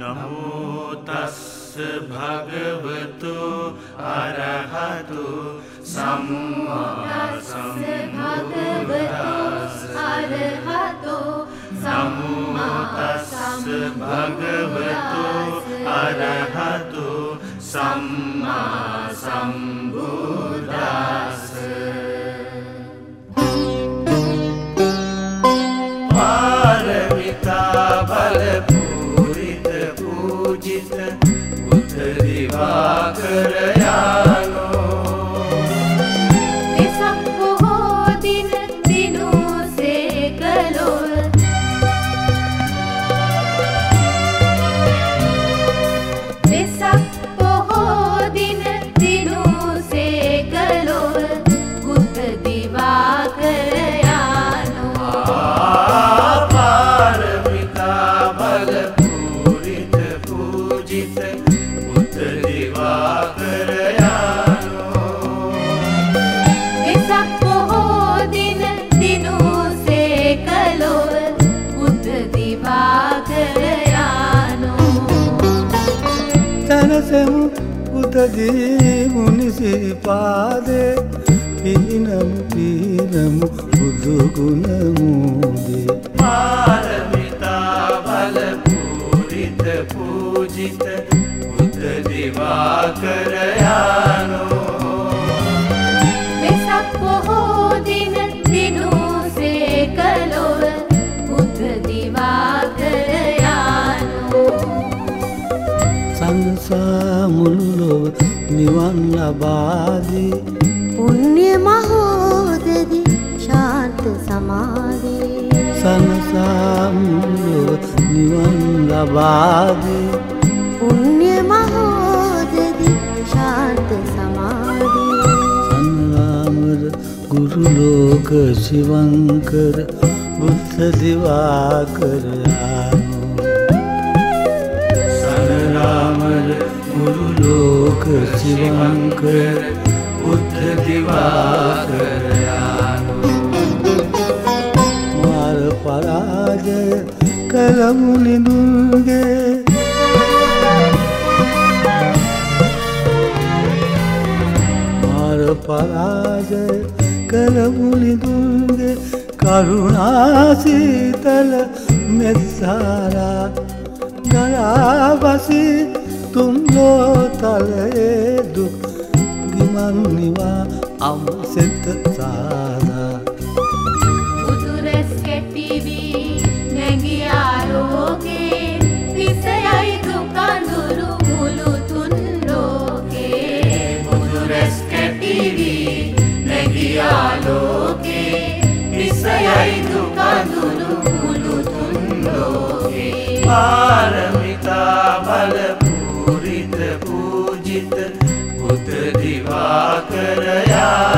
නමෝතස්ස භගවතු අරහතු සම්මා සම්බුද්දස්ස අරහතෝ නමෝතස්ස භගවතු අරහතු සම්මා සම්බුද්දස්ස దేశము కుతజీవునిసి పాదే పీనము పీనము पुन शृपाद బల పూరిత పూజిత ఉత దివాకరయా නිවන් ලබාදී. පුණ්‍ය මහෝදදි ශාන්ත සමාධී. සංසා මුළුලොව නිවන් ලබාදී. පුණ්‍ය මහෝදදි ශාන්ත සමාධී. සන්රාමර ගුරුලෝක සිවංකර බුද්ධ දිවාකරයානෝ සනරාමර ගුරුලෝක සිවංකර බුද්ධ දිවාකරයානෝ මාර පරාජය කළමු නිදුන්ගේ මාර පරාජය කළමු නිදුන්ගේ කරුණාසීතල මෙත්සාරා උතුම් ලෝතලයේ දුක් ගිමන් නිවා අම්සෙත සාදා. උතුරෙස් කැටි වී නැගී ආලෝකේ විසයයි දුක අඳුරු මුළු තුන් ලෝකේ. උතුරෙස් කැටි වී නැගී ආලෝකේ විසයයි දුක අඳුරු මුළු තුන් ලෝකේ. ආ චිත පුත දිවාකරයා.